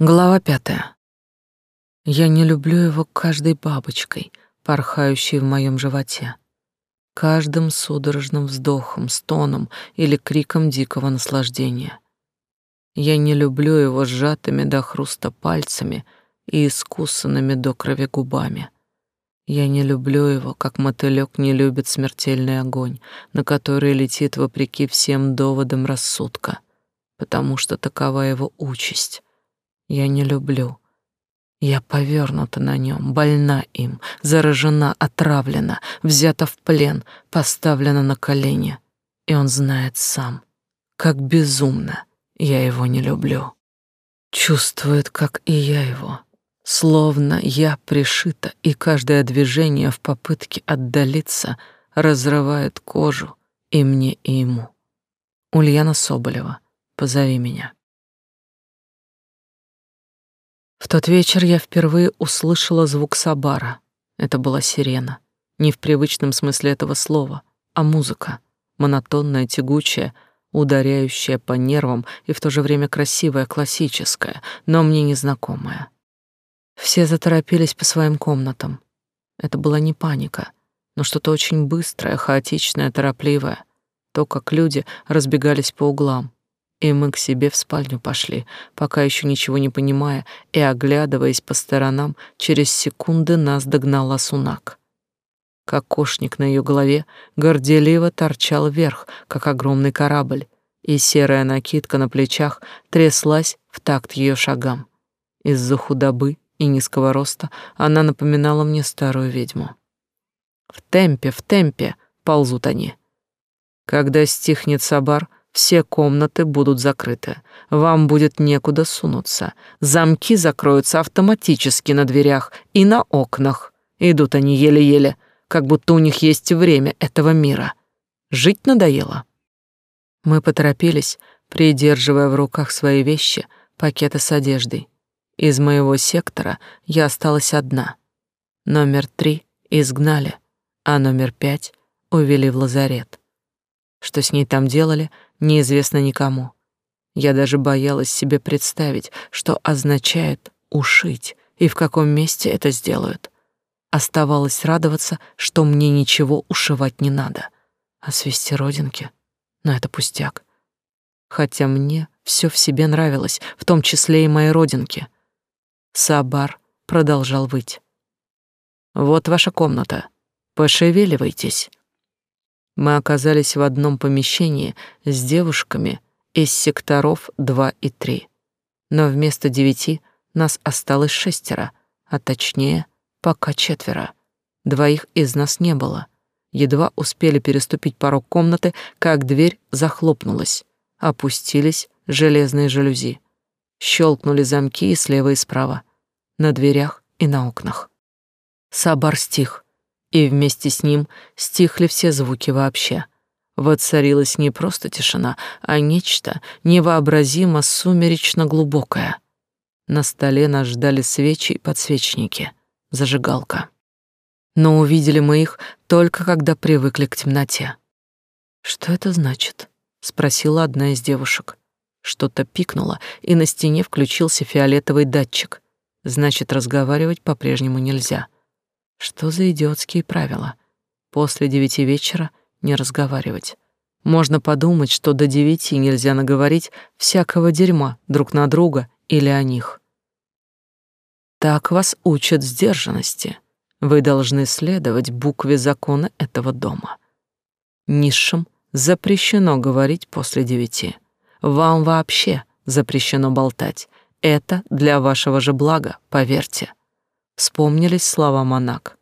Глава пятая. Я не люблю его каждой бабочкой, порхающей в моем животе, каждым судорожным вздохом, стоном или криком дикого наслаждения. Я не люблю его сжатыми до хруста пальцами и искусанными до крови губами. Я не люблю его, как мотылёк не любит смертельный огонь, на который летит вопреки всем доводам рассудка, потому что такова его участь я не люблю. Я повернута на нем, больна им, заражена, отравлена, взята в плен, поставлена на колени. И он знает сам, как безумно я его не люблю. Чувствует, как и я его. Словно я пришита, и каждое движение в попытке отдалиться разрывает кожу и мне, и ему. Ульяна Соболева, позови меня. В тот вечер я впервые услышала звук сабара. Это была сирена. Не в привычном смысле этого слова, а музыка. Монотонная, тягучая, ударяющая по нервам и в то же время красивая, классическая, но мне незнакомая. Все заторопились по своим комнатам. Это была не паника, но что-то очень быстрое, хаотичное, торопливое. То, как люди разбегались по углам, и мы к себе в спальню пошли, пока еще ничего не понимая и оглядываясь по сторонам, через секунды нас догнала Сунак. Кокошник на ее голове горделиво торчал вверх, как огромный корабль, и серая накидка на плечах тряслась в такт ее шагам. Из-за худобы и низкого роста она напоминала мне старую ведьму. В темпе, в темпе ползут они. Когда стихнет Сабар, все комнаты будут закрыты. Вам будет некуда сунуться. Замки закроются автоматически на дверях и на окнах. Идут они еле-еле, как будто у них есть время этого мира. Жить надоело. Мы поторопились, придерживая в руках свои вещи, пакеты с одеждой. Из моего сектора я осталась одна. Номер три изгнали, а номер пять увели в лазарет. Что с ней там делали — неизвестно никому. Я даже боялась себе представить, что означает ушить и в каком месте это сделают. Оставалось радоваться, что мне ничего ушивать не надо. А свести родинки? Но это пустяк. Хотя мне все в себе нравилось, в том числе и мои родинки. Сабар продолжал выть. «Вот ваша комната. Пошевеливайтесь». Мы оказались в одном помещении с девушками из секторов 2 и 3. Но вместо девяти нас осталось шестеро, а точнее, пока четверо. Двоих из нас не было. Едва успели переступить порог комнаты, как дверь захлопнулась. Опустились железные жалюзи. Щелкнули замки и слева, и справа. На дверях и на окнах. Сабар стих и вместе с ним стихли все звуки вообще. Воцарилась не просто тишина, а нечто невообразимо сумеречно глубокое. На столе нас ждали свечи и подсвечники, зажигалка. Но увидели мы их только когда привыкли к темноте. «Что это значит?» — спросила одна из девушек. Что-то пикнуло, и на стене включился фиолетовый датчик. Значит, разговаривать по-прежнему нельзя. Что за идиотские правила? После девяти вечера не разговаривать. Можно подумать, что до девяти нельзя наговорить всякого дерьма друг на друга или о них. Так вас учат сдержанности. Вы должны следовать букве закона этого дома. Низшим запрещено говорить после девяти. Вам вообще запрещено болтать. Это для вашего же блага, поверьте. Вспомнились слова Монак.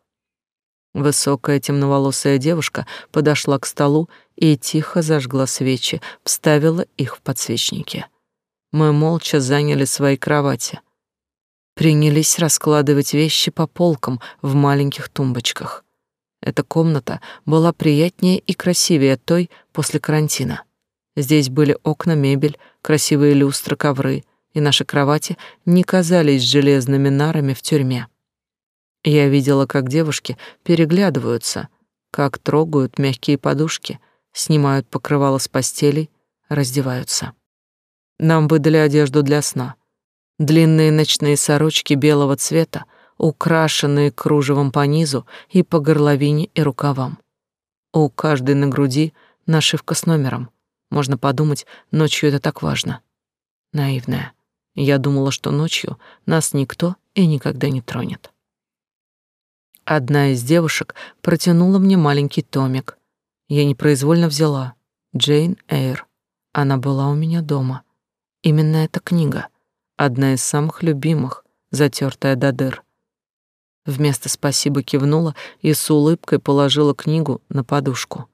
Высокая темноволосая девушка подошла к столу и тихо зажгла свечи, вставила их в подсвечники. Мы молча заняли свои кровати. Принялись раскладывать вещи по полкам в маленьких тумбочках. Эта комната была приятнее и красивее той после карантина. Здесь были окна, мебель, красивые люстры, ковры, и наши кровати не казались железными нарами в тюрьме. Я видела, как девушки переглядываются, как трогают мягкие подушки, снимают покрывало с постелей, раздеваются. Нам выдали одежду для сна. Длинные ночные сорочки белого цвета, украшенные кружевом по низу и по горловине и рукавам. У каждой на груди нашивка с номером. Можно подумать, ночью это так важно. Наивная. Я думала, что ночью нас никто и никогда не тронет. Одна из девушек протянула мне маленький томик. Я непроизвольно взяла. Джейн Эйр. Она была у меня дома. Именно эта книга. Одна из самых любимых, затертая до дыр. Вместо спасибо кивнула и с улыбкой положила книгу на подушку.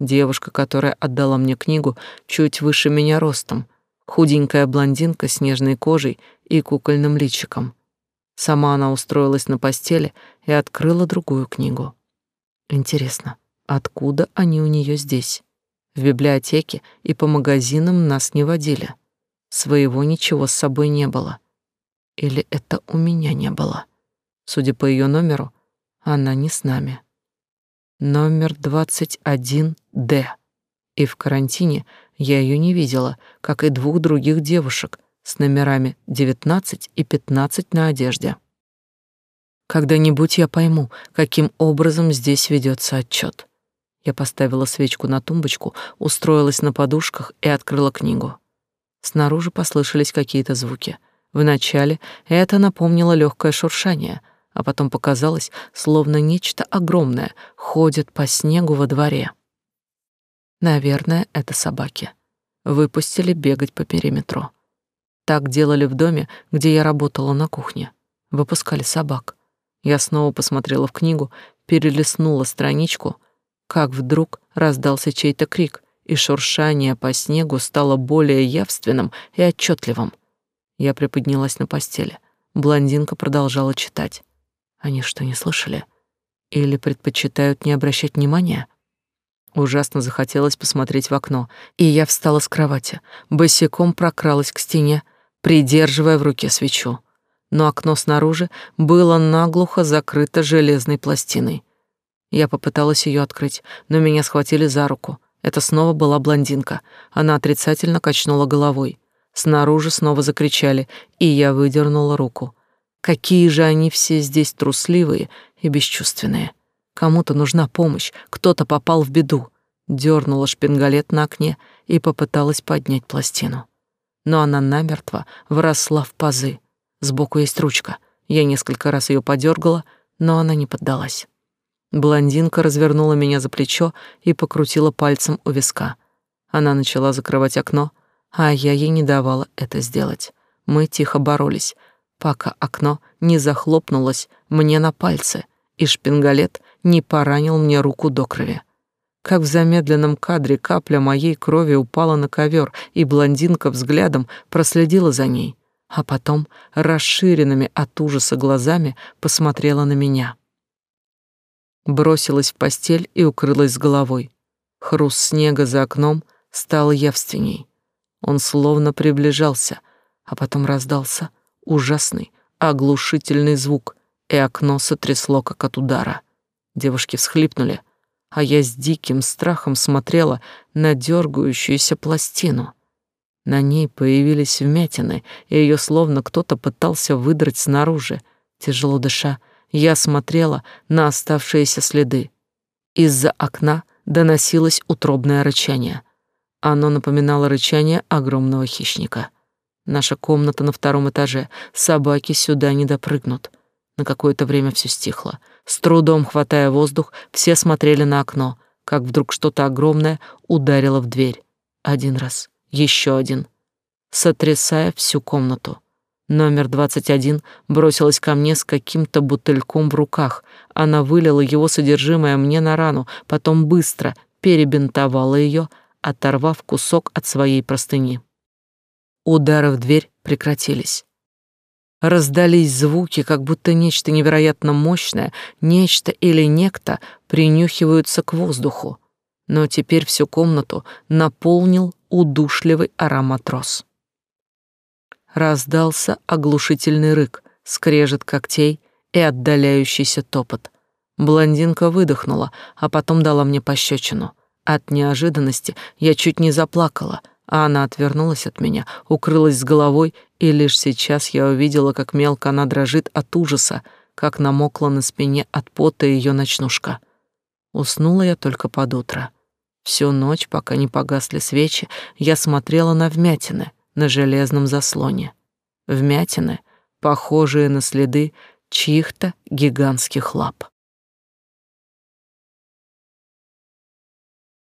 Девушка, которая отдала мне книгу, чуть выше меня ростом, худенькая блондинка с нежной кожей и кукольным личиком. Сама она устроилась на постели и открыла другую книгу. Интересно, откуда они у нее здесь? В библиотеке и по магазинам нас не водили. Своего ничего с собой не было. Или это у меня не было? Судя по ее номеру, она не с нами. Номер 21Д. И в карантине я ее не видела, как и двух других девушек с номерами 19 и 15 на одежде. Когда-нибудь я пойму, каким образом здесь ведется отчет. Я поставила свечку на тумбочку, устроилась на подушках и открыла книгу. Снаружи послышались какие-то звуки. Вначале это напомнило легкое шуршание, а потом показалось, словно нечто огромное ходит по снегу во дворе. Наверное, это собаки. Выпустили бегать по периметру. Так делали в доме, где я работала на кухне. Выпускали собак. Я снова посмотрела в книгу, перелистнула страничку, как вдруг раздался чей-то крик, и шуршание по снегу стало более явственным и отчетливым. Я приподнялась на постели. Блондинка продолжала читать. Они что, не слышали? Или предпочитают не обращать внимания? Ужасно захотелось посмотреть в окно, и я встала с кровати, босиком прокралась к стене, придерживая в руке свечу. Но окно снаружи было наглухо закрыто железной пластиной. Я попыталась ее открыть, но меня схватили за руку. Это снова была блондинка. Она отрицательно качнула головой. Снаружи снова закричали, и я выдернула руку. Какие же они все здесь трусливые и бесчувственные. Кому-то нужна помощь, кто-то попал в беду. Дёрнула шпингалет на окне и попыталась поднять пластину. Но она намертво вросла в пазы. Сбоку есть ручка. Я несколько раз ее подергала, но она не поддалась. Блондинка развернула меня за плечо и покрутила пальцем у виска. Она начала закрывать окно, а я ей не давала это сделать. Мы тихо боролись, пока окно не захлопнулось мне на пальцы, и шпингалет не поранил мне руку до крови. Как в замедленном кадре капля моей крови упала на ковер, и блондинка взглядом проследила за ней, а потом расширенными от ужаса глазами посмотрела на меня. Бросилась в постель и укрылась с головой. Хруст снега за окном стал явственней. Он словно приближался, а потом раздался — ужасный, оглушительный звук, и окно сотрясло, как от удара. Девушки всхлипнули, а я с диким страхом смотрела на дергающуюся пластину. На ней появились вмятины, и ее словно кто-то пытался выдрать снаружи. Тяжело дыша, я смотрела на оставшиеся следы. Из-за окна доносилось утробное рычание. Оно напоминало рычание огромного хищника. Наша комната на втором этаже. Собаки сюда не допрыгнут. На какое-то время все стихло. С трудом хватая воздух, все смотрели на окно, как вдруг что-то огромное ударило в дверь. Один раз, еще один, сотрясая всю комнату. Номер 21 бросилась ко мне с каким-то бутыльком в руках. Она вылила его содержимое мне на рану, потом быстро перебинтовала ее, оторвав кусок от своей простыни. Удары в дверь прекратились. Раздались звуки, как будто нечто невероятно мощное, нечто или некто принюхиваются к воздуху. Но теперь всю комнату наполнил удушливый аромат роз. Раздался оглушительный рык, скрежет когтей и отдаляющийся топот. Блондинка выдохнула, а потом дала мне пощечину. От неожиданности я чуть не заплакала, а она отвернулась от меня, укрылась с головой И лишь сейчас я увидела, как мелко она дрожит от ужаса, как намокла на спине от пота ее ночнушка. Уснула я только под утро. Всю ночь, пока не погасли свечи, я смотрела на вмятины на железном заслоне. Вмятины, похожие на следы чьих-то гигантских лап.